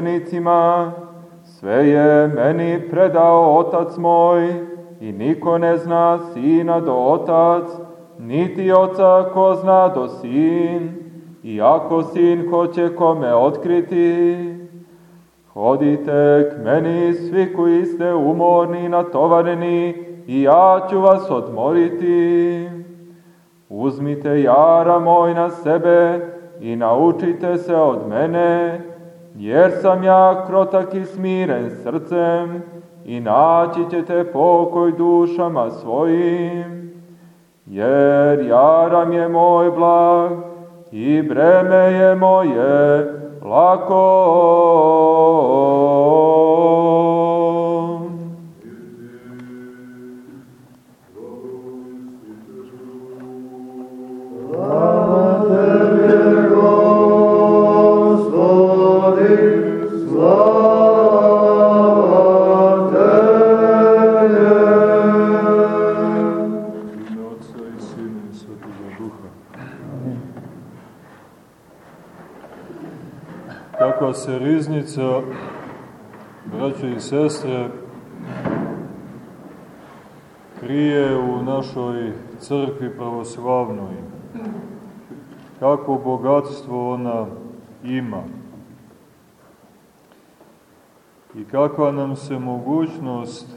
učenicima, sve je meni predao Otac moj, i niko ne zna Sina do Otac, niti Oca ko zna do Sin, i ako Sin hoće kome otkriti, Hodite k meni svi koji ste umorni i natovareni, i ja ću vas odmoriti. Uzmite jara moj na sebe i naučite se od mene, jer sam ja krotak i smiren srcem, i naći ćete pokoj dušama svojim. Jer jaram je moj blag i breme je moje lako. Sestre, krije u našoj crkvi pravoslavnoj. Kako bogatstvo ona ima. I kakva nam se mogućnost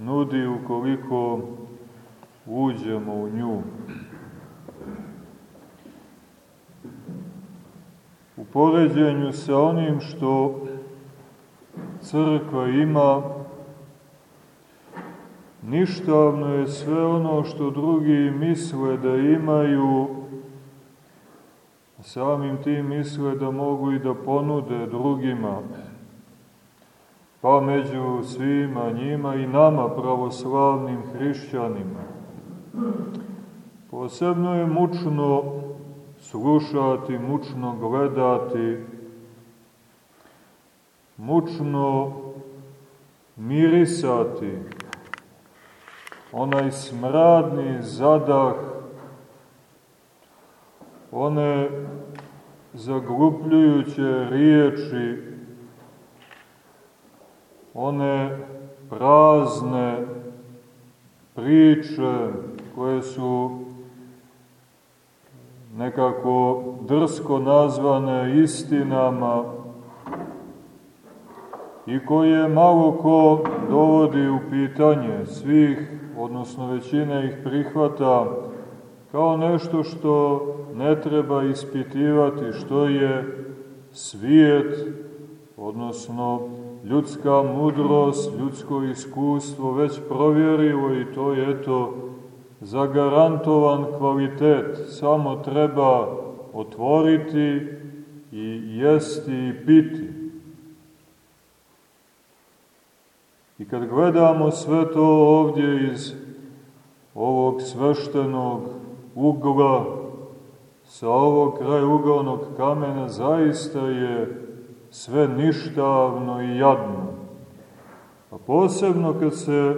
nudi ukoliko uđemo u nju. U poređenju sa onim što crkva ima, ništavno je sve ono što drugi misle da imaju, samim tim misle da mogu i da ponude drugima, pa među svima njima i nama pravoslavnim hrišćanima. Posebno je mučno slušati, mučno gledati, mučno mirisati. Onaj smradni zadah, one zaglupljujuće riječi, one prazne priče koje su nekako drsko nazvane istinama i koje malo ko dovodi u pitanje svih, odnosno većina ih prihvata kao nešto što ne treba ispitivati, što je svijet, odnosno ljudska mudrost, ljudsko iskustvo već provjerilo i to je eto zagarantovan kvalitet. Samo treba otvoriti i jesti i piti. I kad gledamo sve to ovdje iz ovog sveštenog ugla, sa ovog kraja ugalnog kamena, zaista je sve ništavno i jadno. A posebno kad se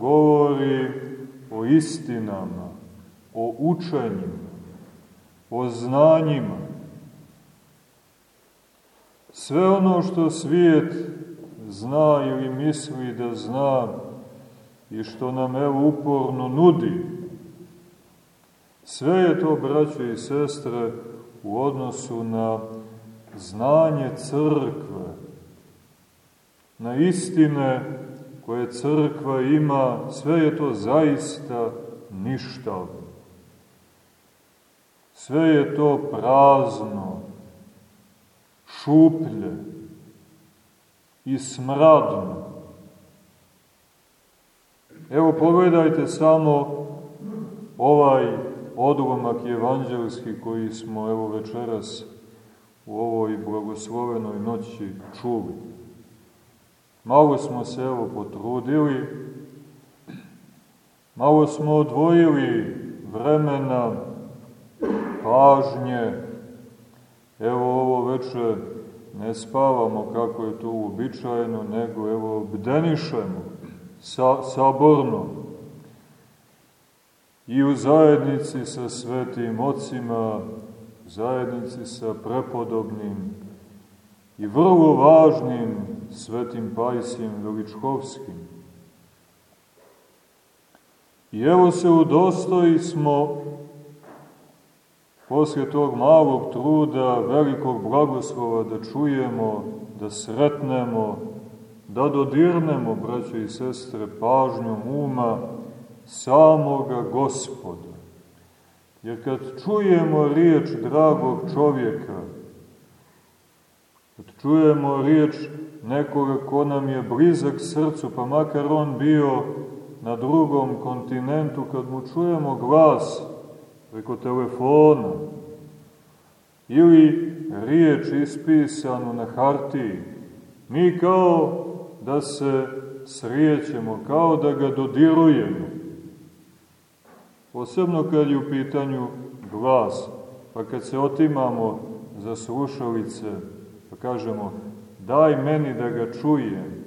govori o istinama, o učenjima, o znanjima. Sve ono što svijet zna ili misli da zna i što nam evo uporno nudi, sve je to, braćo i sestre, u odnosu na znanje crkve, na istine koje crkva ima, sve je to zaista ništavno. Sve je to prazno, šuplje i smradno. Evo pogledajte samo ovaj odlomak evanđelski koji smo evo večeras u ovoj blagoslovenoj noći čuli. Malo smo se evo potrudili, malo smo odvojili vremena, pažnje. Evo ovo veče ne spavamo kako je to uobičajeno, nego evo bdenišemo sa, saborno i u zajednici sa svetim ocima, zajednici sa prepodobnim i vrlo važnim svetim Pajsijem Veličkovskim. I evo se udostoji smo poslije tog malog truda, velikog blagoslova da čujemo, da sretnemo, da dodirnemo, braće i sestre, pažnjom uma samoga gospoda. Jer kad čujemo riječ dragog čovjeka, kad čujemo riječ nekoga ko nam je blizak srcu, pa makar on bio na drugom kontinentu, kad mu čujemo glas preko telefona ili riječ ispisanu na hartiji, mi kao da se srijećemo, kao da ga dodirujemo. Posebno kad je u pitanju glas, pa kad se otimamo za slušalice, pa kažemo daj meni da ga čujem.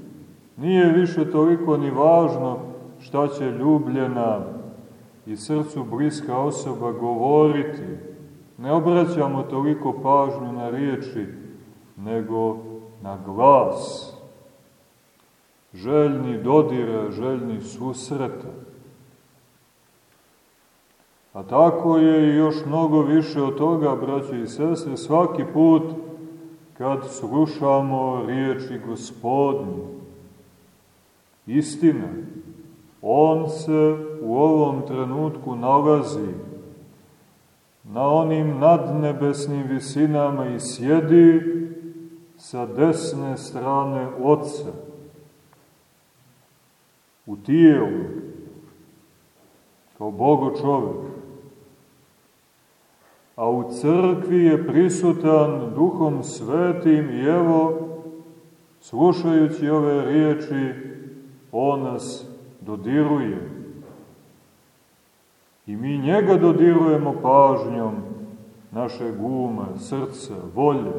Nije više toliko ni važno šta će ljubljena i srcu bliska osoba govoriti. Ne obraćamo toliko pažnju na riječi, nego na glas. Željni dodira, željni susreta. A tako je i još mnogo više od toga, braće i sestre, svaki put kad slušamo riječi gospodnje. Istina, on se u ovom trenutku nalazi na onim nadnebesnim visinama i sjedi sa desne strane Otca u tijelu kao Bogo čovek. A u crkvi je prisutan duhom svetim i evo, slušajući ove riječi, on nas dodiruje. I mi njega dodirujemo pažnjom naše gume, srca, volje.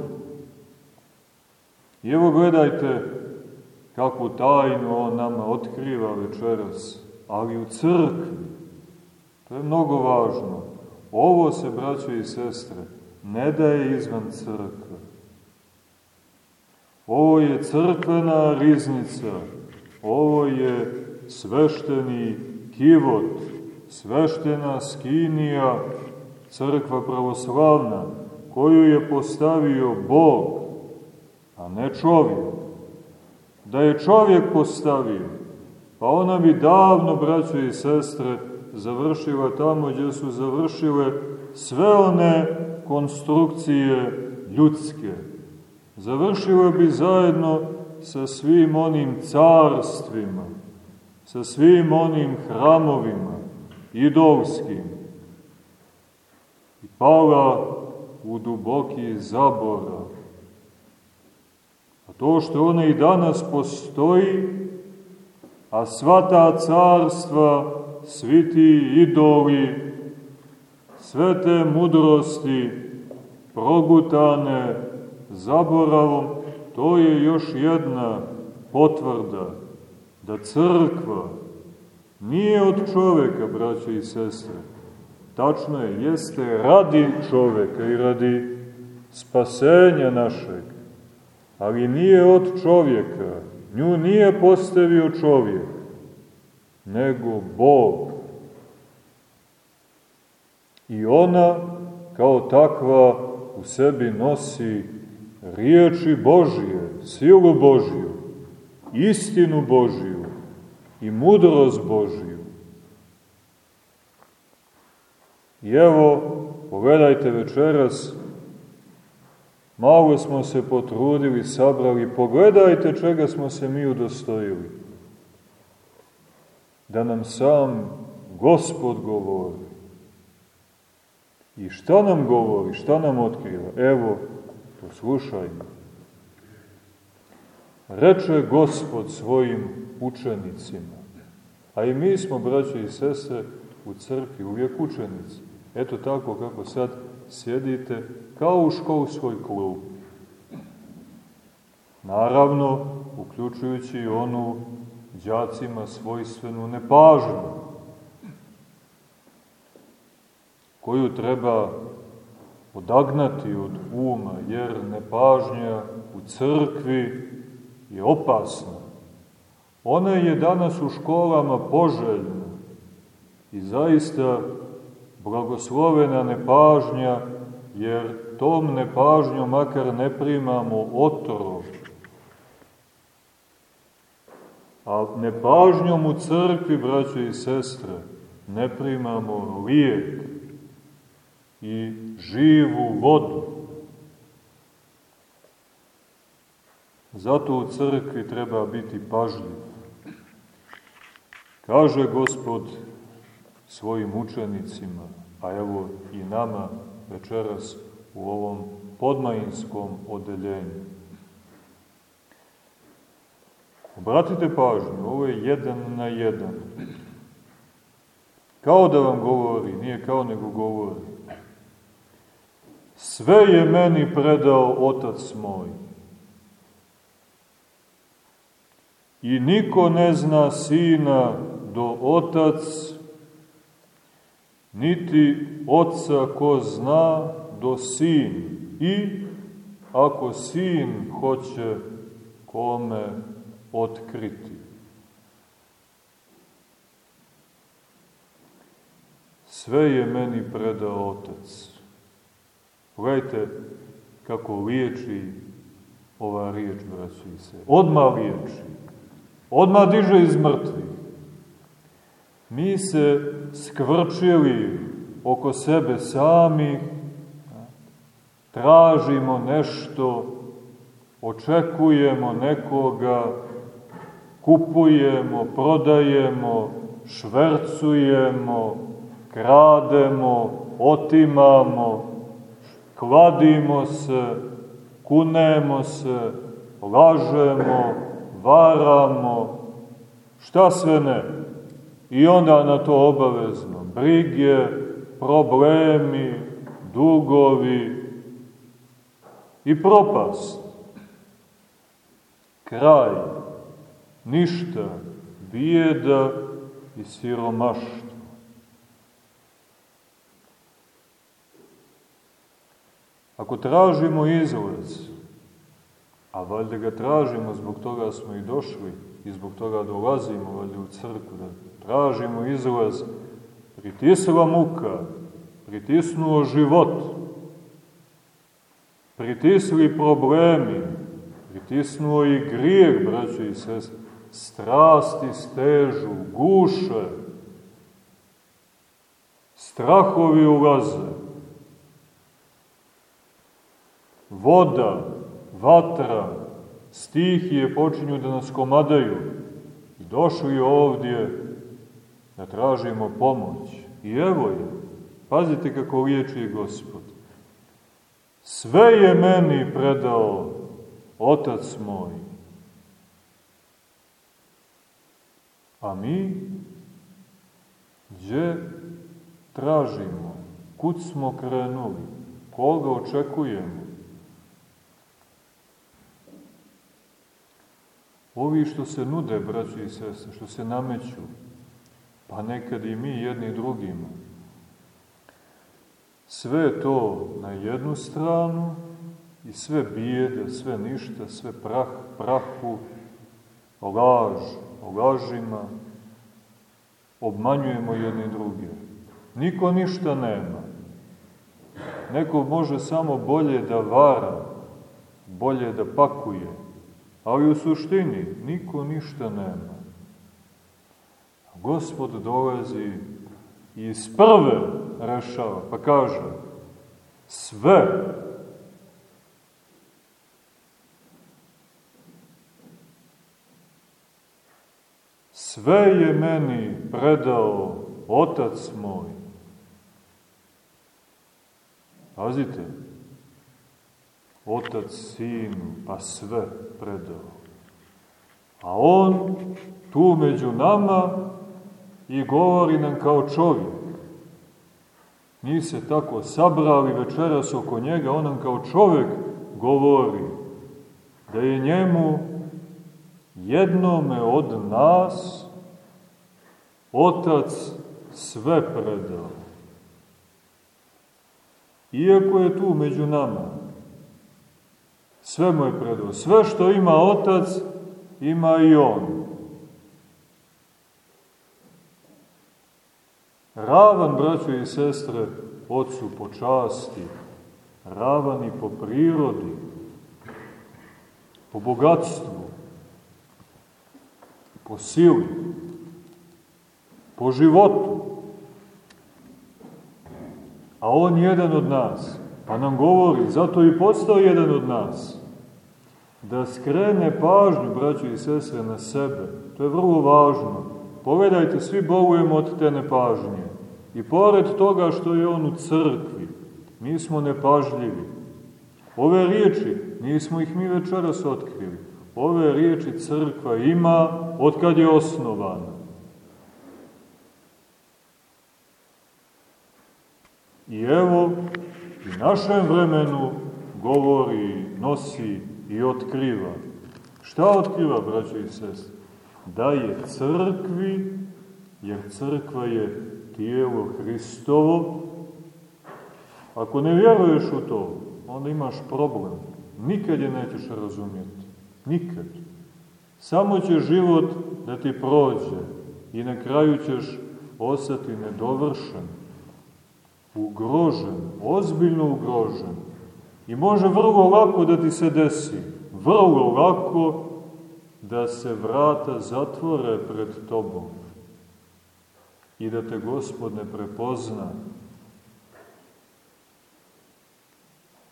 I evo gledajte kakvu tajnu on nama otkriva večeras, ali u crkvi. To je mnogo važno. Ovo se, braćo i sestre, ne daje izvan crkve. Ovo je crkvena riznica, ovo je svešteni kivot, sveštena skinija, crkva pravoslavna, koju je postavio Bog, a ne čovjek. Da je čovjek postavio, pa ona bi davno, braćo i sestre, završila tamo gdje su završile sve one konstrukcije ljudske. Završila bi zajedno sa svim onim carstvima, sa svim onim hramovima, idolskim, i pala u duboki zaborav. A to što ona i danas postoji, a sva ta carstva svi ti idoli, sve te mudrosti progutane zaboravom, to je još jedna potvrda da crkva nije od čoveka, braće i sestre. Tačno je, jeste radi čoveka i radi spasenja našeg, ali nije od čovjeka. Nju nije postavio čovjek nego Bog. I ona kao takva u sebi nosi riječi Božije, silu Božiju, istinu Božiju i mudrost Božiju. I evo, pogledajte večeras, malo smo se potrudili, sabrali, pogledajte čega smo se mi udostojili da nam sam Gospod govori. I šta nam govori, šta nam otkriva? Evo, poslušajmo. Reče Gospod svojim učenicima, a i mi smo, braće i sestre, u crkvi, uvijek učenici. Eto tako kako sad sjedite kao u školskoj klubi. Naravno, uključujući i onu đacima svojstvenu nepažnju, koju treba odagnati od uma, jer nepažnja u crkvi je opasna. Ona je danas u školama poželjna i zaista blagoslovena nepažnja, jer tom nepažnjom makar ne primamo otrov. A nepažnjom u crkvi, braće i sestre, ne primamo lijek i živu vodu. Zato u crkvi treba biti pažljiv. Kaže Gospod svojim učenicima, a evo i nama večeras u ovom podmajinskom odeljenju. Obratite pažnju, ovo je jedan na jedan. Kao da vam govori, nije kao nego govori. Sve je meni predao Otac moj. I niko ne zna Sina do Otac, niti Otca ko zna do Sin. I ako Sin hoće kome otkriti. Sve je meni predao Otac. Pogledajte kako liječi ova riječ, braći se. Odmah liječi. Odmah diže iz mrtvih. Mi se skvrčili oko sebe sami, tražimo nešto, očekujemo nekoga, kupujemo, prodajemo, švercujemo, krademo, otimamo, kladimo se, kunemo se, lažemo, varamo, šta sve ne. I onda na to obavezno brige, problemi, dugovi i propast. Kraj, ništa, bijeda i siromaštvo. Ako tražimo izlaz, a valjda ga tražimo, zbog toga smo i došli i zbog toga dolazimo valjda u crkvu, da tražimo izlaz, pritisla muka, pritisnuo život, pritisli problemi, pritisnuo i grijeh, braćo i sest, strasti stežu, guše, strahovi ulaze, voda, vatra, stihije počinju da nas komadaju. I došli ovdje da tražimo pomoć. I evo je, pazite kako liječi Gospod. Sve je meni predao Otac moj. A mi gdje tražimo? Kud smo krenuli? Koga očekujemo? Ovi što se nude, braći i sese, što se nameću, pa nekad i mi jedni drugima, sve to na jednu stranu i sve bijede, sve ništa, sve prah, prahu, laž, lažima, obmanjujemo jedni druge. Niko ništa nema. Neko može samo bolje da vara, bolje da pakuje, ali u suštini niko ništa nema. Gospod dolazi i iz prve rešava, pa kaže sve sve je meni predao Otac moj. Pazite, Otac Sinu, pa sve predao. A On tu među nama i govori nam kao čovjek. Mi se tako sabrali večeras oko njega, on nam kao čovek govori da je njemu jednome od nas Otac sve predao. Iako je tu među nama, sve mu je predao. Sve što ima Otac, ima i On. Ravan, braćo i sestre, Otcu po časti, ravan i po prirodi, po bogatstvu, po sili, po životu. A on jedan od nas, pa nam govori, zato i postao jedan od nas, da skrene pažnju, braćo i sestre, na sebe. To je vrlo važno. Povedajte, svi bolujemo od te nepažnje. I pored toga što je on u crkvi, mi smo nepažljivi. Ove riječi, nismo ih mi večeras otkrili, ove riječi crkva ima od kad je osnovana. I evo, našem vremenu govori, nosi i otkriva. Šta otkriva, braćo i sest? Da je crkvi, jer crkva je tijelo Hristovo, ako ne vjeruješ u to, onda imaš problem. Nikad je nećeš razumjeti. Nikad. Samo će život da ti prođe i na kraju ćeš ostati nedovršen, ugrožen, ozbiljno ugrožen. I može vrlo lako da ti se desi, vrlo lako da se vrata zatvore pred tobom i da te Gospod ne prepozna.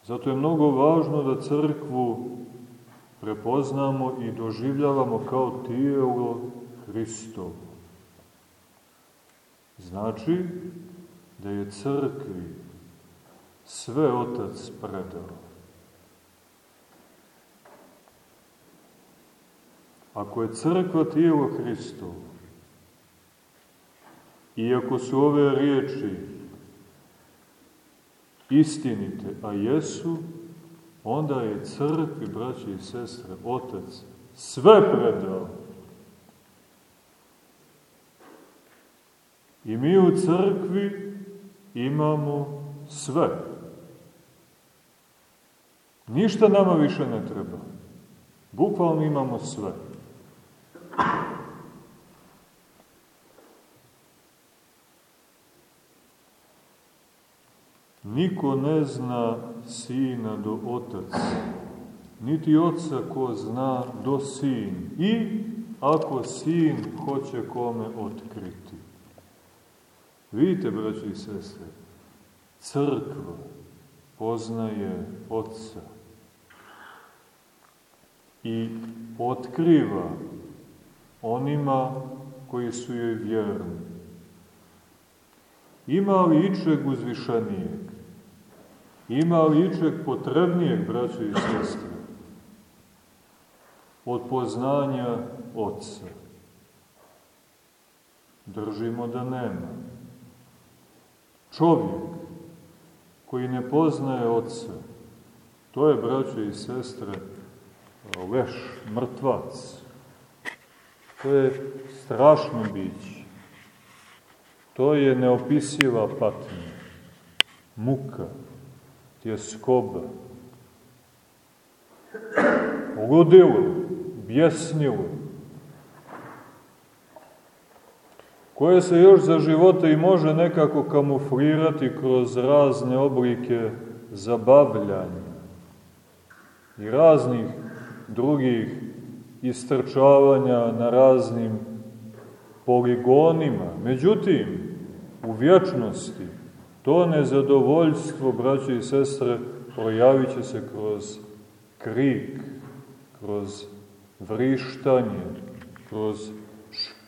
Zato je mnogo važno da crkvu prepoznamo i doživljavamo kao tijelo Hristovo. Znači da je crkvi sve Otac predao. Ako je crkva tijelo Hristovo, Iako su ove riječi istinite, a jesu, onda je crkvi, braći i sestre, Otac sve predao. I mi u crkvi imamo sve. Ništa nama više ne treba. Bukvalno imamo sve. Niko ne zna sina do otac, niti oca ko zna do sin. I ako sin hoće kome otkriti. Vidite, braći i sestre, crkva poznaje oca i otkriva onima koji su joj vjerni. Ima li ičeg uzvišenijeg? Ima li ičeg potrebnijeg, braćo i sestre, od poznanja Otca? Držimo da nema. Čovjek koji ne poznaje Otca, to je, braćo i sestre, leš, mrtvac. To je strašno biće. To je neopisiva patnja, muka, tjeskoba, ludilo, bjesnilo, koje se još za života i može nekako kamuflirati kroz razne oblike zabavljanja i raznih drugih istrčavanja na raznim poligonima. Međutim, u vječnosti To nezadovoljstvo, braće i sestre, projavit će se kroz krik, kroz vrištanje, kroz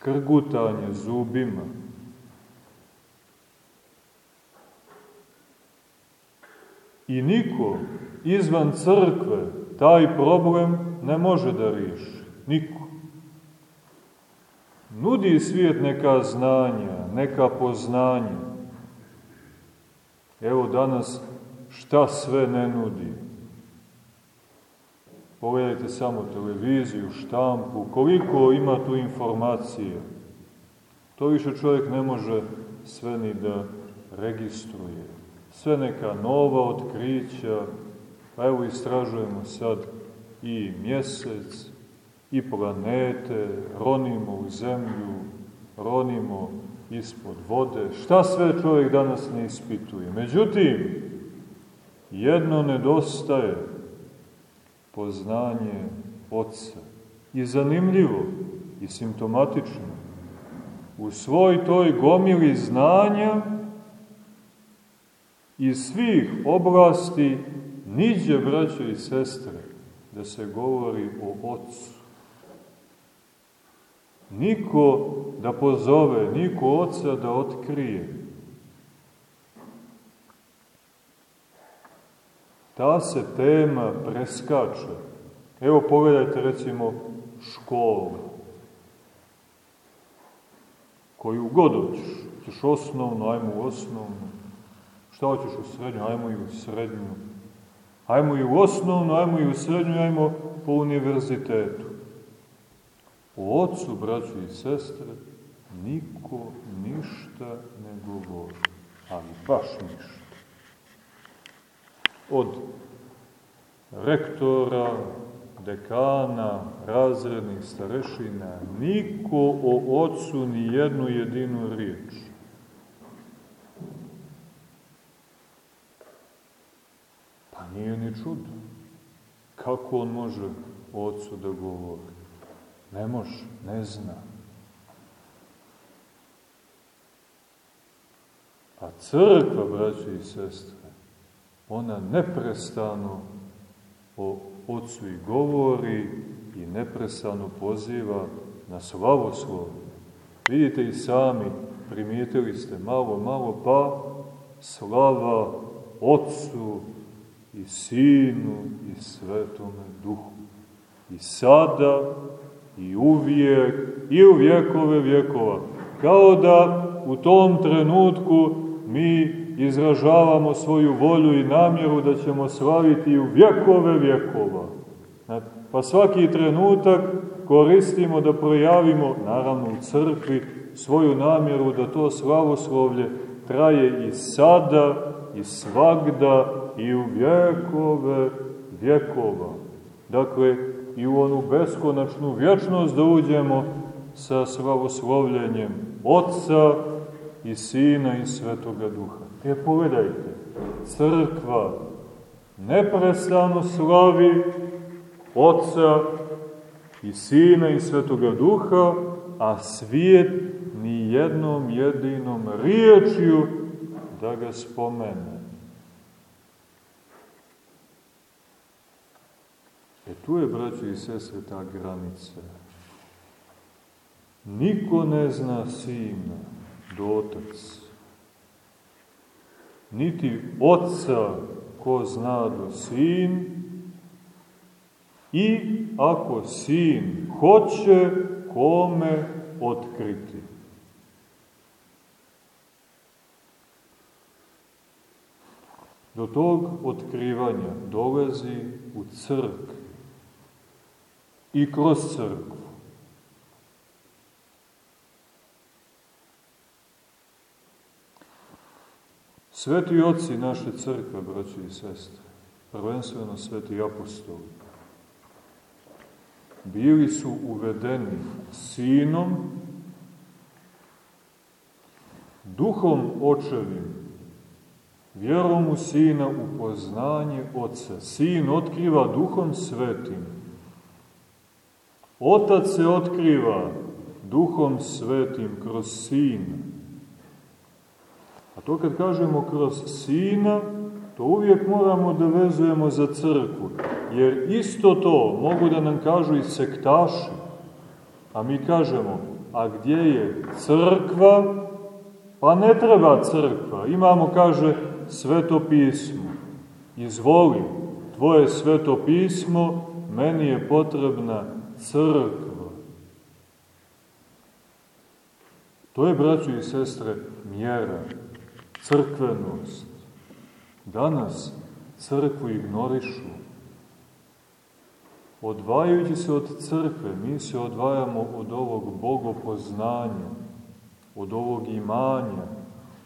škrgutanje zubima. I niko izvan crkve taj problem ne može da riješi. Niko. Nudi svijet neka znanja, neka poznanja, Evo danas šta sve ne nudi. Pogledajte samo televiziju, štampu, koliko ima tu informacije. To više čovjek ne može sve ni da registruje. Sve neka nova otkrića, pa evo istražujemo sad i mjesec, i planete, ronimo u zemlju, ronimo ispod vode, šta sve čovjek danas ne ispituje. Međutim, jedno nedostaje, poznanje Otca. I zanimljivo, i simptomatično, u svoj toj gomili znanja iz svih oblasti niđe, braćo i sestre, da se govori o Otcu. Niko da pozove, niko Otca da otkrije. Ta se tema preskače. Evo pogledajte recimo školu. Koju god hoćeš. Hoćeš osnovnu, ajmo u osnovnu. Šta hoćeš u srednju, ajmo i u srednju. Ajmo i u osnovnu, ajmo i u srednju, ajmo po univerzitetu. O ocu, braću i sestre, niko ništa ne govori. Ali baš ništa. Od rektora, dekana, razrednih starešina, niko o ocu ni jednu jedinu riječ. Pa nije ni čudo. Kako on može o ocu da govori? Ne može, ne zna. A crkva, braći i sestre, ona neprestano o Otcu i govori i neprestano poziva na slavoslov. Vidite i sami, primijetili ste malo, malo, pa slava Otcu i Sinu i Svetome Duhu. I sada i uvijek i u vjekove vjekova. Kao da u tom trenutku mi izražavamo svoju volju i namjeru da ćemo slaviti u vjekove vjekova. Pa svaki trenutak koristimo da projavimo, naravno u crkvi, svoju namjeru da to slavoslovlje traje i sada, i svagda, i u vjekove vjekova. Dakle, i u onu beskonačnu vječnost da uđemo sa slavoslovljenjem Otca i Sina i Svetoga Duha. E, pogledajte, crkva neprestano slavi Otca i Sina i Svetoga Duha, a svijet ni jednom jedinom riječju da ga spomene. E tu je, braćo i sestre, ta granica. Niko ne zna sina do otac. Niti oca ko zna do sin. I ako sin hoće, kome otkriti. Do tog otkrivanja dolazi u crk i kroz crkvu. Sveti oci naše crkve, braći i sestre, prvenstveno sveti apostoli, bili su uvedeni sinom, duhom očevim, vjerom u sina u poznanje oca. Sin otkriva duhom svetim, Otac se otkriva duhom svetim kroz Sina. To kad kažemo kroz Sina, to uvijek moramo da vezujemo za crkvu. Jer isto to mogu da nam kažu i sektaši. A mi kažemo, a gdje je crkva? Pa ne treba crkva. Imamo, kaže, sveto pismo. Izvoli, tvoje sveto pismo, meni je potrebna crkva. To je, braćo i sestre, mjera, crkvenost. danas crkvu ignorišu. Odvajajući se od crkve, mi se odvajamo od ovog bogopoznanja, od ovog imanja,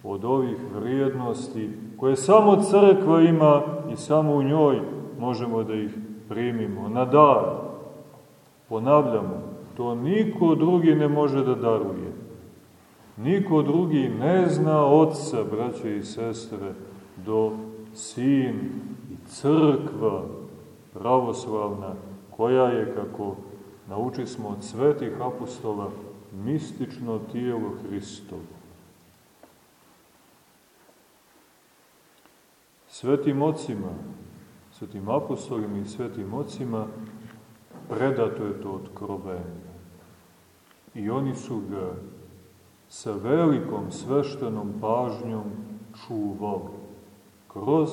od ovih vrijednosti koje samo crkva ima i samo u njoj možemo da ih primimo na dar. Ponavljamo, to niko drugi ne može da daruje. Niko drugi ne zna Otca, braće i sestre, do Sin i crkva pravoslavna, koja je, kako nauči smo od svetih apostola, mistično tijelo Hristovo. Svetim ocima, svetim apostolima i svetim ocima predato je to otkrovenje. I oni su ga sa velikom sveštenom pažnjom čuvali kroz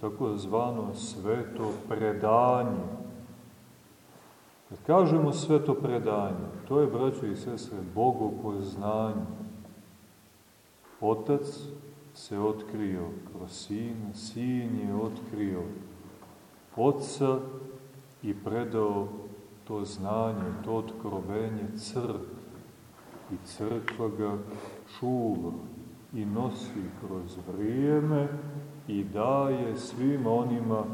tako zvano sveto predanje. Kad kažemo sveto predanje, to je, braćo i sestre, bogopoznanje. Otac se otkrio kroz Sina, Sin je otkrio Otca i predao to znanje, to otkrovenje crkvi. I crkva ga čuva i nosi kroz vrijeme i daje svim onima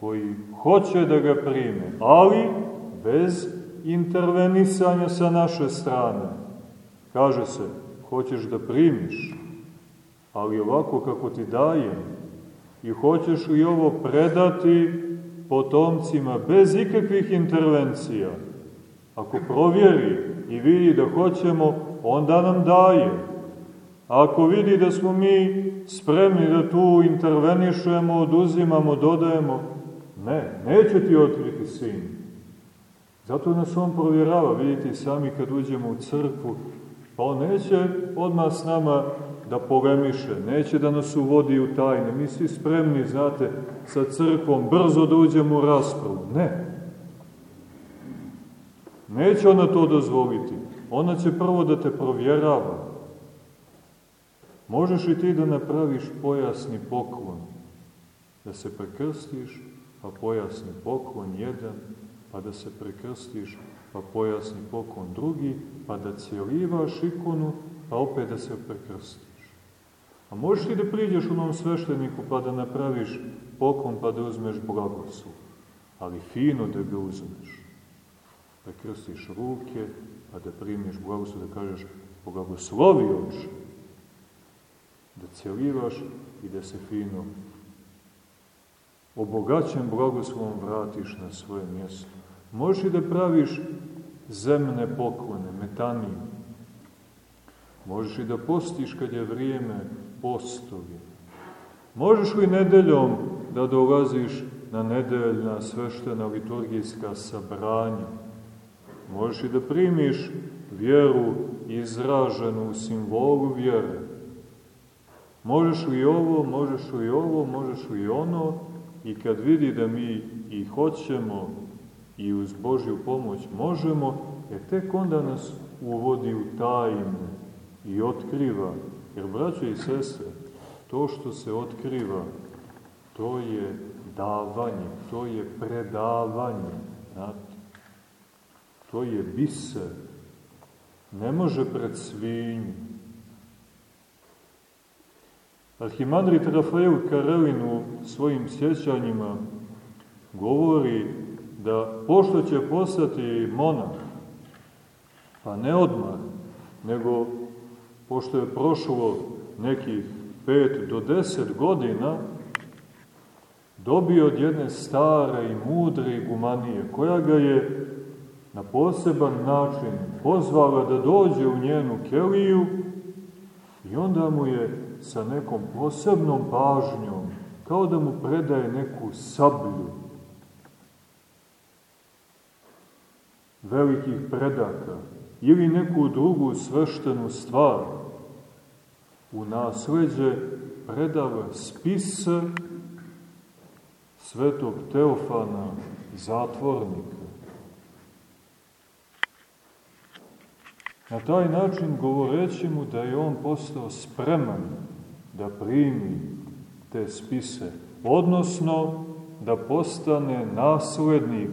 koji hoće da ga prime, ali bez intervenisanja sa naše strane. Kaže se, hoćeš da primiš, ali ovako kako ti dajem, i hoćeš li ovo predati potomcima bez ikakvih intervencija, ako provjeri i vidi da hoćemo, onda nam daje. A ako vidi da smo mi spremni da tu intervenišemo, oduzimamo, dodajemo, ne, neće ti otkriti sin. Zato nas on provjerava, vidite sami kad uđemo u crkvu, pa on neće odmah s nama da polemiše, neće da nas uvodi u tajne. Mi svi spremni, znate, sa crkvom brzo da uđemo u raspravu. Ne. Neće ona to dozvoliti. Ona će prvo da te provjerava. Možeš i ti da napraviš pojasni poklon, da se prekrstiš, pa pojasni poklon jedan, pa da se prekrstiš, pa pojasni poklon drugi, pa da cijelivaš ikonu, pa opet da se prekrstiš. A možeš ti da priđeš u novom svešteniku pa da napraviš poklon pa da uzmeš blagoslov, ali fino da ga uzmeš. Da krstiš ruke, pa da primiš blagoslov, da kažeš blagoslovi oče, da celivaš i da se fino obogaćen blagoslovom vratiš na svoje mjesto. Možeš i da praviš zemne poklone, metanije. Možeš i da postiš kad je vrijeme postovi. Možeš li nedeljom da dolaziš na nedeljna sveštena liturgijska sabranja? Možeš i da primiš vjeru izraženu u simbolu vjere. Možeš li ovo, možeš li ovo, možeš li ono i kad vidi da mi i hoćemo i uz Božju pomoć možemo, e tek onda nas uvodi u tajne i otkriva Jer, braćo i sestre, to što se otkriva, to je davanje, to je predavanje, znate. To je biser. Ne može pred svinju. Arhimandrit Rafael Karelin u svojim sjećanjima govori da pošto će postati monah, pa ne odmah, nego pošto je prošlo nekih 5 do 10 godina, dobio od jedne stare i mudre gumanije, koja ga je na poseban način pozvala da dođe u njenu keliju i onda mu je sa nekom posebnom pažnjom, kao da mu predaje neku sablju velikih predaka, ili neku drugu sveštenu stvar u nasleđe predava spisa svetog Teofana, zatvornika. Na taj način govoreći mu da je on postao spreman da primi te spise, odnosno da postane naslednik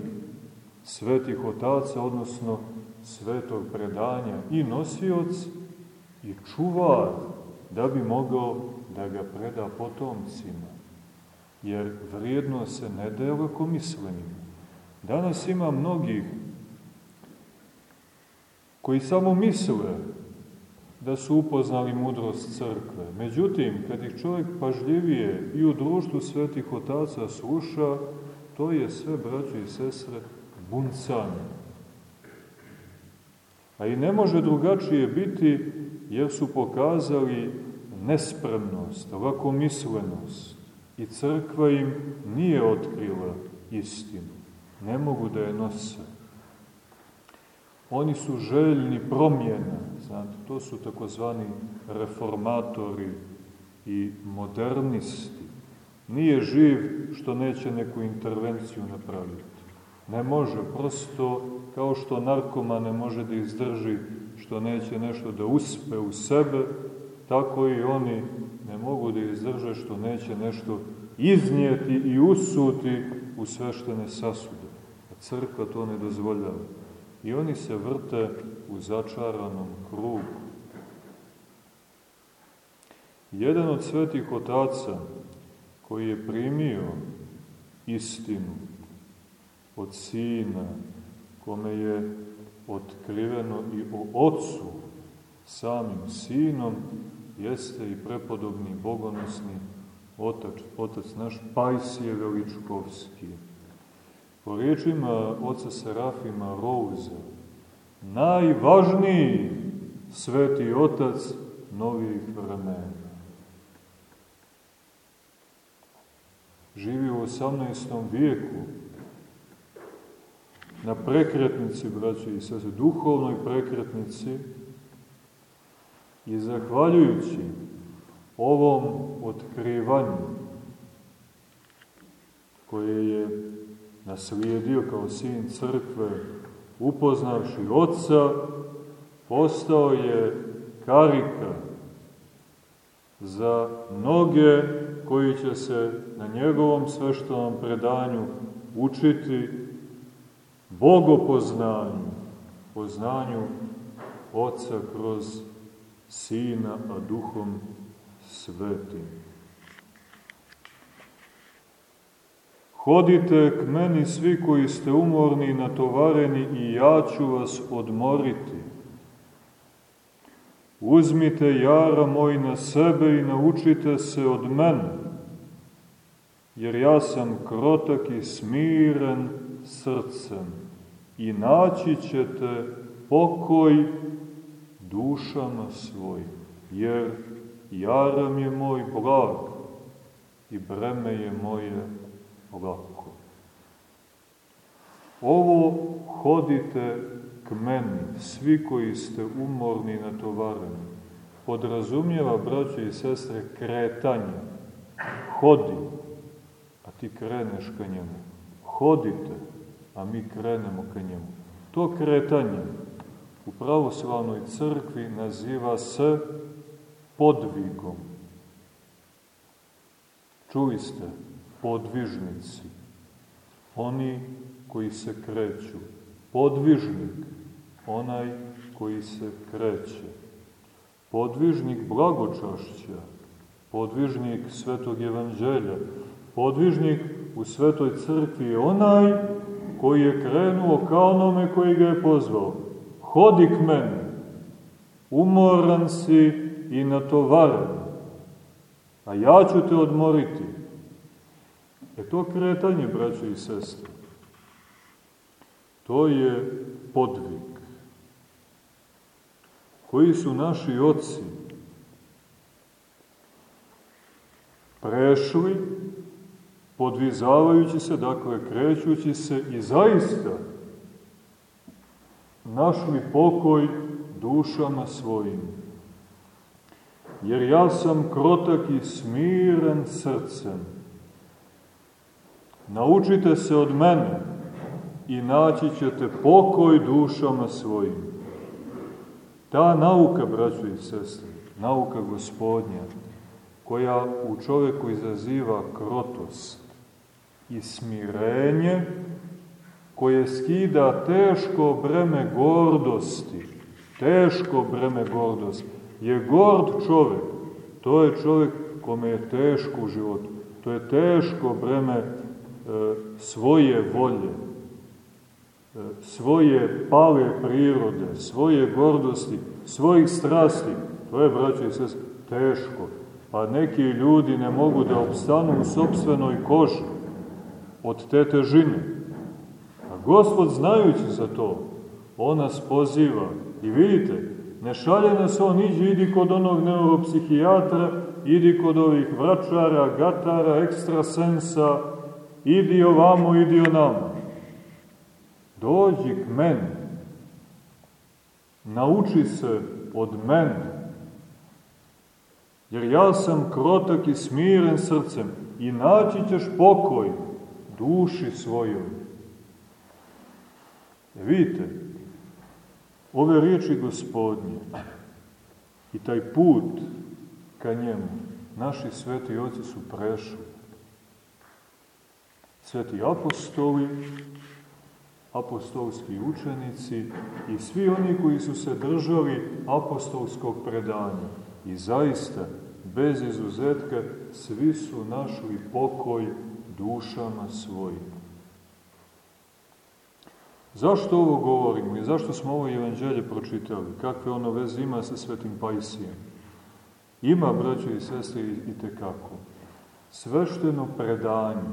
svetih otaca, odnosno svetog predanja i nosioc i čuvar da bi mogao da ga preda potomcima. Jer vrijedno se ne daje lakomislenima. Danas ima mnogih koji samo misle da su upoznali mudrost crkve. Međutim, kad ih čovjek pažljivije i u društvu svetih otaca sluša, to je sve, braćo i sestre, buncanje. A i ne može drugačije biti jer su pokazali nespremnost, lakomislenost i crkva im nije otkrila istinu. Ne mogu da je nose. Oni su željni promjena, znate, to su takozvani reformatori i modernisti. Nije živ što neće neku intervenciju napraviti. Ne može, prosto kao što narkoma ne može da izdrži što neće nešto da uspe u sebe, tako i oni ne mogu da izdrže što neće nešto iznijeti i usuti u sveštene sasude. A crkva to ne dozvoljava. I oni se vrte u začaranom krugu. Jedan od svetih otaca koji je primio istinu od sina, kome je otkriveno i o ocu, samim sinom, jeste i prepodobni bogonosni otac, otac naš Pajsije Veličkovski. Po riječima oca Serafima Rouza, najvažniji sveti otac novih vremena. Živi u 18. vijeku, na prekretnici, braći i sese, duhovnoj prekretnici i zahvaljujući ovom otkrivanju koje je naslijedio kao sin crkve, upoznavši oca, postao je karika za mnoge koji će se na njegovom sveštonom predanju učiti bogopoznanju, poznanju Oca kroz Sina, a Duhom Svetim. Hodite k meni svi koji ste umorni i natovareni i ja ću vas odmoriti. Uzmite jara moj na sebe i naučite se od mene, jer ja sam krotak i smiren srcem i naći ćete pokoj dušama svojim, jer jaram je moj blag i breme je moje lako. Ovo hodite k meni, svi koji ste umorni i natovareni, podrazumijeva, braće i sestre, kretanje. Hodi, a ti kreneš ka njemu. Hodite, a mi krenemo ka njemu. To kretanje u pravoslavnoj crkvi naziva se podvigom. Čuli ste, podvižnici, oni koji se kreću. Podvižnik, onaj koji se kreće. Podvižnik blagočašća, podvižnik svetog evanđelja, podvižnik u svetoj crkvi je onaj koji je krenuo kao onome koji ga je pozvao. Hodi k meni, umoran si i natovaren, a ja ću te odmoriti. E to kretanje, braćo i sestre, to je podvig. Koji su naši oci prešli podvizavajući se, dakle krećući se i zaista našli pokoj dušama svojim. Jer ja sam krotak i smiren srcem. Naučite se od mene i naći ćete pokoj dušama svojim. Ta nauka, braćo i sestre, nauka gospodnja, koja u čoveku izaziva krotost i smirenje, koje skida teško breme gordosti, teško breme gordosti, je gord čovek, to je čovek kome je teško u životu, to je teško breme svoje volje, e, svoje pale prirode, svoje gordosti, svojih strasti, to je, braće i sest, teško. Pa neki ljudi ne mogu da obstanu u sobstvenoj koži od te težine. A Gospod, znajući za to, On nas poziva. I vidite, ne šalje nas On, iđi, idi kod onog neuropsihijatra, idi kod ovih vračara, gatara, ekstrasensa, idi ovamo, idi onamo. Dođi k meni. Nauči se od mene. Jer ja sam krotak i smiren srcem i naći ćeš pokoj duši svojoj. E, vidite, ove riječi gospodnje i taj put ka njemu, naši sveti oci su prešli. Sveti apostoli, apostolski učenici i svi oni koji su se držali apostolskog predanja. I zaista, bez izuzetka, svi su našli pokoj dušama svojim. Zašto ovo govorimo i zašto smo ovo evanđelje pročitali? Kakve ono veze ima sa svetim Pajsijem? Ima, braćo i sestre, i tekako. Svešteno predanje,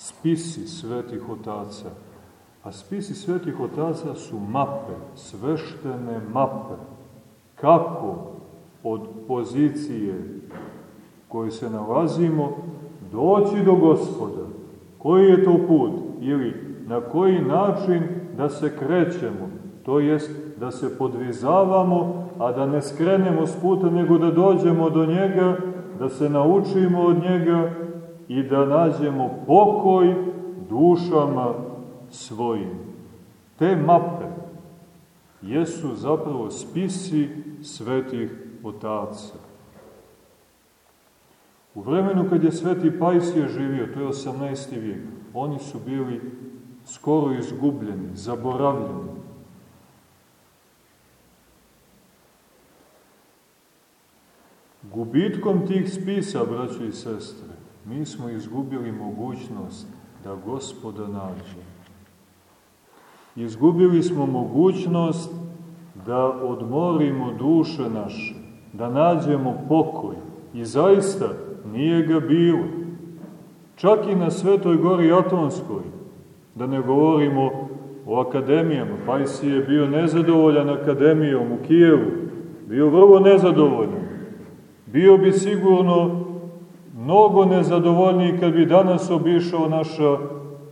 spisi svetih otaca, a spisi svetih otaca su mape, sveštene mape. Kako od pozicije koje se nalazimo doći do gospoda? Koji je to put? Ili na koji način da se krećemo, to jest da se podvizavamo, a da ne skrenemo s puta, nego da dođemo do njega, da se naučimo od njega i da nađemo pokoj dušama svojim. Te mape jesu zapravo spisi svetih otaca. U vremenu kad je sveti Pajsije živio, to je 18. vijek, oni su bili skoro izgubljeni, zaboravljeni. Gubitkom tih spisa, braćo i sestre, mi smo izgubili mogućnost da gospoda nađe. Izgubili smo mogućnost da odmorimo duše naše, da nađemo pokoj. I zaista nije ga bilo. Čak i na Svetoj gori Atonskoj, Da ne govorimo o akademijama. Pajsi je bio nezadovoljan akademijom u Kijevu. Bio vrlo nezadovoljan. Bio bi sigurno mnogo nezadovoljniji kad bi danas obišao naša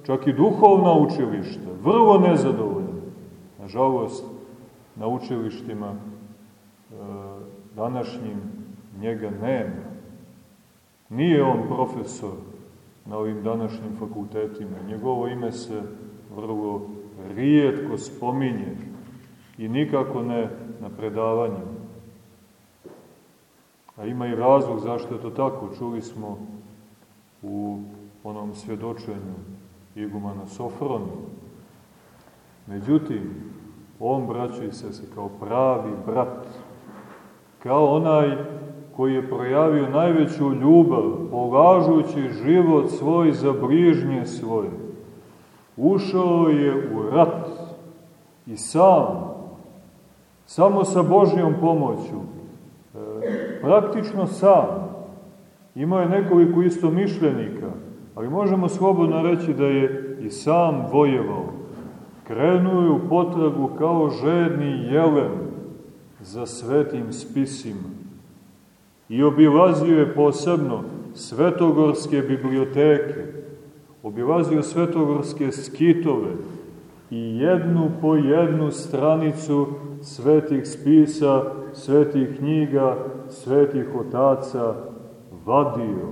čak i duhovna učilišta. Vrlo nezadovoljan. Nažalost, na učilištima e, današnjim njega nema. Nije on profesor na ovim današnjim fakultetima. Njegovo ime se vrlo rijetko spominje i nikako ne na predavanju. A ima i razlog zašto je to tako. Čuli smo u onom svjedočenju igumana Sofrona. Međutim, on, braćo i sese, kao pravi brat, kao onaj koji je projavio najveću ljubav, polažući život svoj za bližnje svoje. Ušao je u rat i sam, samo sa Božjom pomoću, praktično sam, imao je nekoliko istomišljenika, ali možemo slobodno reći da je i sam vojevao. Krenuo je u potragu kao žedni jelen za svetim spisima i obilazio je posebno svetogorske biblioteke, obilazio svetogorske skitove i jednu po jednu stranicu svetih spisa, svetih knjiga, svetih otaca vadio.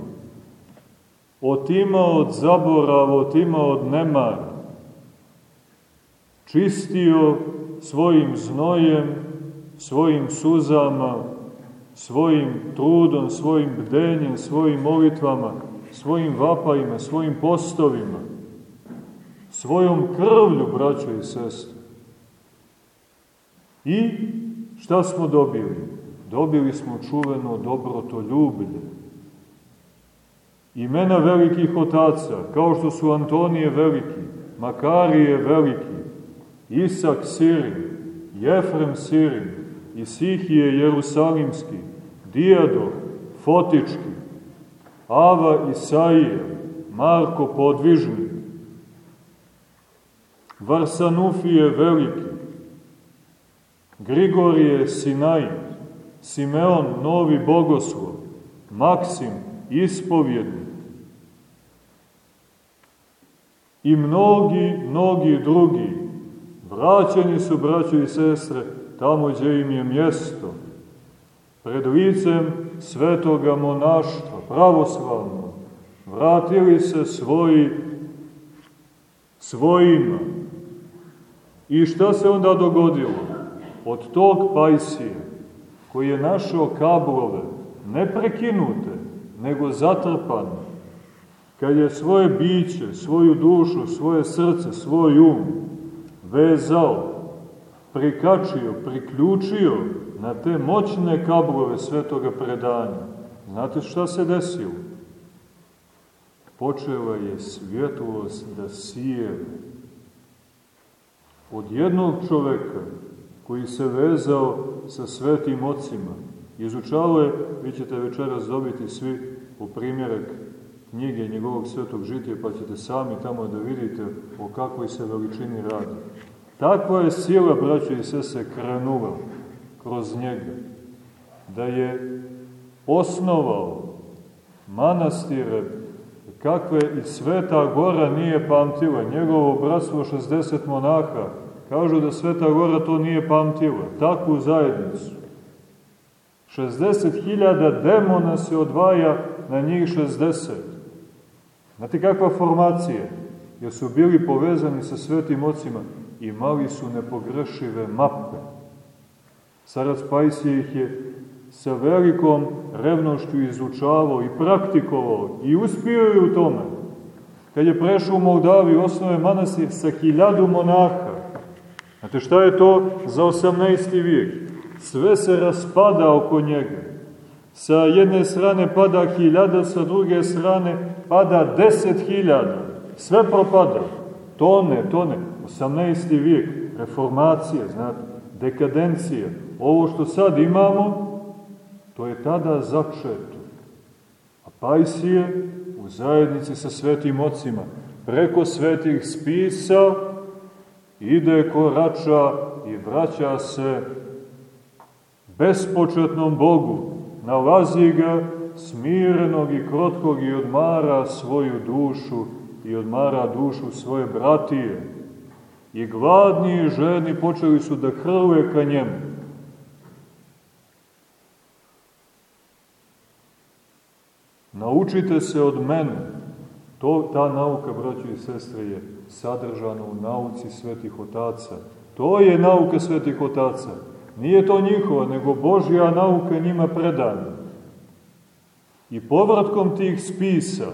Otimao od zaborava, otimao od nemara, čistio svojim znojem, svojim suzama, svojim trudom, svojim bdenjem, svojim molitvama, svojim vapajima, svojim postovima, svojom krvlju, braćo i sestre. I šta smo dobili? Dobili smo čuveno dobrotoljublje. Imena velikih otaca, kao što su Antonije veliki, Makarije veliki, Isak Sirin, Jefrem Sirin, Isihije Jerusalimski, Dijador, Fotički, Ava Isaija, Marko Podvižnik, Varsanufije Veliki, Grigorije Sinaj, Simeon Novi Bogoslov, Maksim Ispovjednik i mnogi, mnogi drugi vraćeni su, braćo i sestre, tamo gdje im je mjesto, pred licem svetoga monaštva, pravoslavno, vratili se svoji svojima. I šta se onda dogodilo? Od tog pajsija, koji je našao kablove, ne prekinute, nego zatrpane, kad je svoje biće, svoju dušu, svoje srce, svoj um vezao, prikačio, priključio na te moćne kablove svetoga predanja. Znate šta se desilo? Počela je svjetlost da sije od jednog čoveka koji se vezao sa svetim ocima. Izučavao je, vi ćete večeras dobiti svi u primjerak knjige njegovog svetog žitija, pa ćete sami tamo da vidite o kakvoj se veličini radi. Takva je sila, braćo i sese, krenula kroz njega, da je osnovao manastire kakve i Sveta Gora nije pamtila. Njegovo bratstvo 60 monaha kažu da Sveta Gora to nije pamtila. Takvu zajednicu. 60.000 demona se odvaja na njih 60. Znate kakva formacija? Jer su bili povezani sa svetim ocima imali su nepogrešive mape. Sarac Pajsije ih je sa velikom revnošću izučavao i praktikovao i uspio je u tome. Kad je prešao u Moldaviju, osnove manastir sa hiljadu monaha. Znate šta je to za 18. vijek? Sve se raspada oko njega. Sa jedne strane pada hiljada, sa druge strane pada deset hiljada. Sve propada. Tone, tone. 18. vijek, reformacija, znate, dekadencija. Ovo što sad imamo, to je tada začeto. A Pajsije u zajednici sa svetim ocima, preko svetih spisa, ide korača i vraća se bespočetnom Bogu, nalazi ga smirenog i krotkog i odmara svoju dušu i odmara dušu svoje bratije i gladni i žedni počeli su da hrve ka njemu. Naučite se od mene. To, ta nauka, braći i sestre, je sadržana u nauci svetih otaca. To je nauka svetih otaca. Nije to njihova, nego Božja nauka njima predana. I povratkom tih spisa,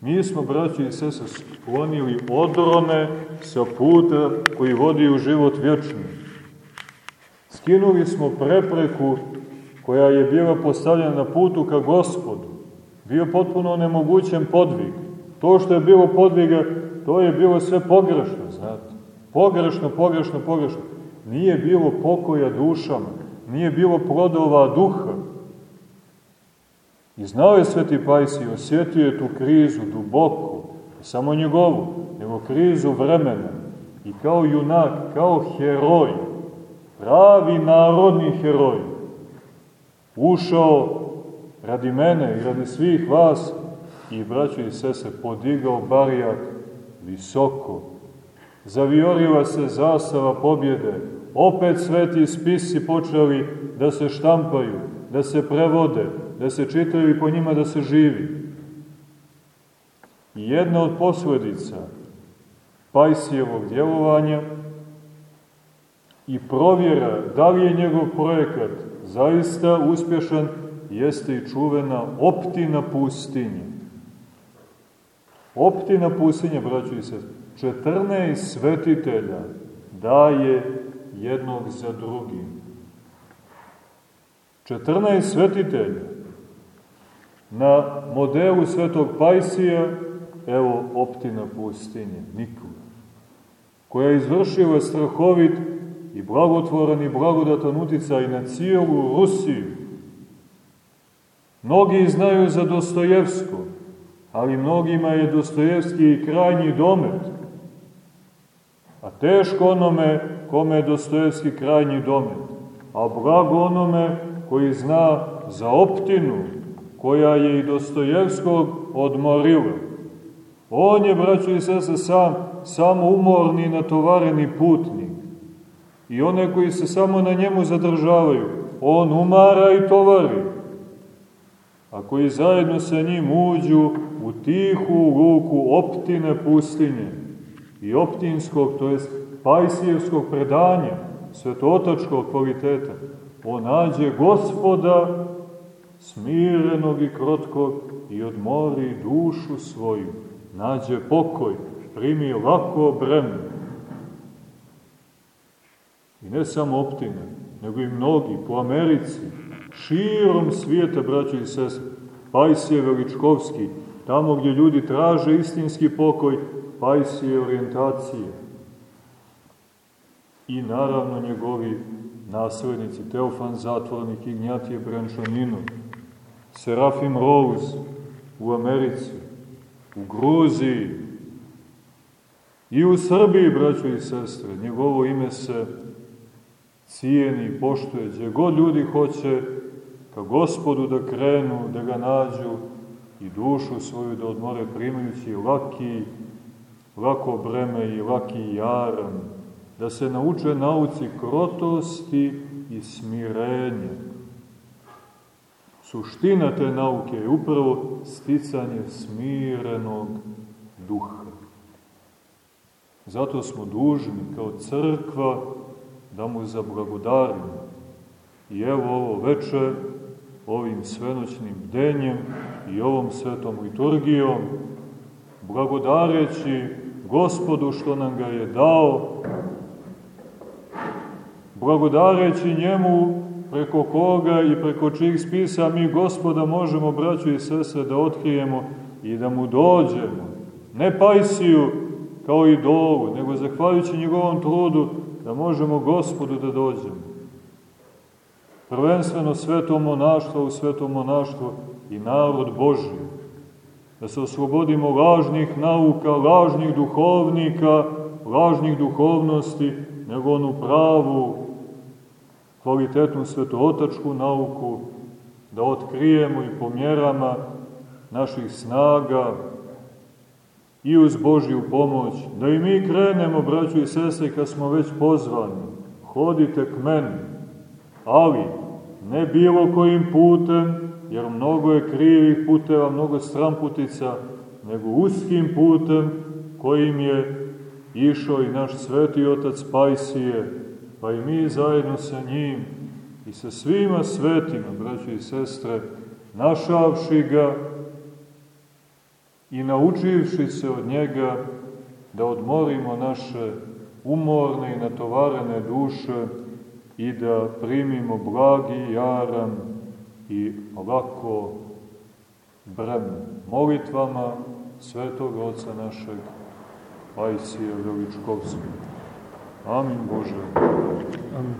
Mi smo, braći i sese, sklonili odrone sa puta koji vodi u život vječni. Skinuli smo prepreku koja je bila postavljena na putu ka gospodu. Bio potpuno nemogućen podvig. To što je bilo podviga, to je bilo sve pogrešno, znate. Pogrešno, pogrešno, pogrešno. Nije bilo pokoja dušama, nije bilo plodova duha, I znao je Sveti Pajsi, osjetio je tu krizu duboko, samo njegovu, nego krizu vremena. I kao junak, kao heroj, pravi narodni heroj, ušao radi mene i radi svih vas i braćo i sese podigao barijak visoko. Zaviorila se zastava pobjede, opet sveti spisi počeli da se štampaju, da se prevode, da se čitaju i po njima da se živi. I jedna od posledica Pajsijevog djelovanja i provjera da li je njegov projekat zaista uspješan, jeste i čuvena optina pustinje. Optina pustinje, braćo i se, 14 svetitelja daje jednog za drugim. 14 svetitelja na modelu svetog Pajsija, evo optina pustinje, Nikola, koja je izvršila strahovit i blagotvoran i blagodatan uticaj na cijelu Rusiju. Mnogi znaju za Dostojevskog, ali mnogima je Dostojevski i krajnji domet. A teško onome kome je Dostojevski krajnji domet, a blago onome koji zna za optinu, koja je i Dostojevskog odmorila. On je, braćo i sese, sam, samo umorni natovareni putnik. I one koji se samo na njemu zadržavaju, on umara i tovari. A koji zajedno sa njim uđu u tihu luku optine pustinje i optinskog, to jest pajsijevskog predanja, svetotačkog kvaliteta, on nađe gospoda smirenog i krotkog i odmori dušu svoju, nađe pokoj, primi lako breme. I ne samo optine, nego i mnogi po Americi, širom svijeta, braćo i sestre, Pajsije Veličkovski, tamo gdje ljudi traže istinski pokoj, Pajsije orijentacije. I naravno njegovi naslednici, Teofan Zatvornik, Ignjatije Brančanino, Serafim Rose u Americi, u Gruziji i u Srbiji, braćo i sestre. Njegovo ime se cijeni i poštuje, gdje god ljudi hoće ka gospodu da krenu, da ga nađu i dušu svoju da odmore primajući laki, lako breme i laki jaran, da se nauče nauci krotosti i smirenja. Suština te nauke je upravo sticanje smirenog duha. Zato smo dužni kao crkva da mu zablagodarimo. I evo ovo veče, ovim svenoćnim bdenjem i ovom svetom liturgijom, blagodareći gospodu što nam ga je dao, blagodareći njemu preko koga i preko čih spisa mi gospoda možemo, braću i sese, da otkrijemo i da mu dođemo. Ne pajsiju kao i dovu, nego zahvaljujući njegovom trudu da možemo gospodu da dođemo. Prvenstveno sveto monaštvo u sveto monaštvo i narod Boži. Da se oslobodimo lažnih nauka, lažnih duhovnika, lažnih duhovnosti, nego onu pravu, kvalitetnu svetootačku nauku, da otkrijemo i po mjerama naših snaga i uz Božju pomoć, da i mi krenemo, braću i sestre, kad smo već pozvani, hodite k meni, ali ne bilo kojim putem, jer mnogo je krivih puteva, mnogo stramputica, nego uskim putem kojim je išao i naš sveti otac Pajsije, pa i mi zajedno sa njim i sa svima svetima, braći i sestre, našavši ga i naučivši se od njega da odmorimo naše umorne i natovarene duše i da primimo blagi jaran i lako breme molitvama svetog oca našeg Pajsija Veličkovskog. Amin Bože. Amin.